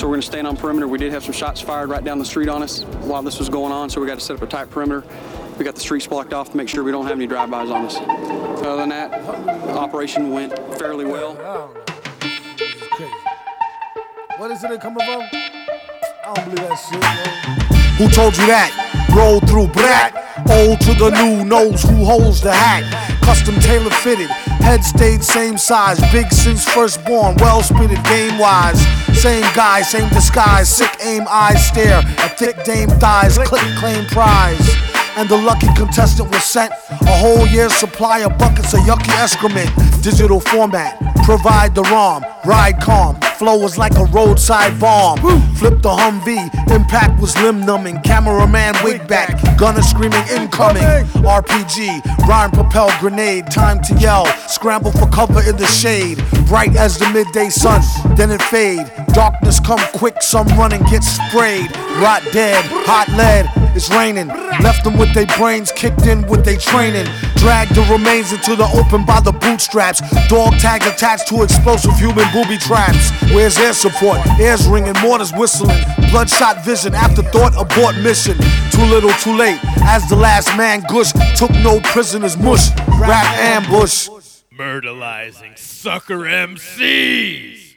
So we're going to stand on perimeter. We did have some shots fired right down the street on us while this was going on, so we got to set up a tight perimeter. We got the streets blocked off to make sure we don't have any drive-bys on us. Other than that, operation went fairly well. What is it that coming from? I don't believe that shit. Who told you that? Roll through brat. Old to the new knows who holds the hat. Custom tailor fitted. Head stayed same size. Big since first born. Well spitted game wise. Same guy, same disguise. Sick aim, eyes stare. A thick dame thighs. Click claim prize. And the lucky contestant was sent a whole year's supply of buckets of yucky excrement. Digital format, provide the ROM, ride calm. Flow was like a roadside bomb. Flip the Humvee, impact was limb numbing. Cameraman wig back, gunner screaming incoming. RPG, rhyme propel grenade, time to yell. Scramble for cover in the shade. Bright as the midday sun, then it fade. Darkness come quick, some running get sprayed. Rot dead, hot lead, it's raining. Left them with their brains kicked in with their training. Dragged the remains into the open by the bootstraps. Dog tag attached to explosive human booby traps. Where's air support? Air's ringing, mortars whistling. Bloodshot vision, afterthought, abort mission. Too little, too late. As the last man gush, took no prisoners, mush. Rap ambush. Murderizing sucker MCs.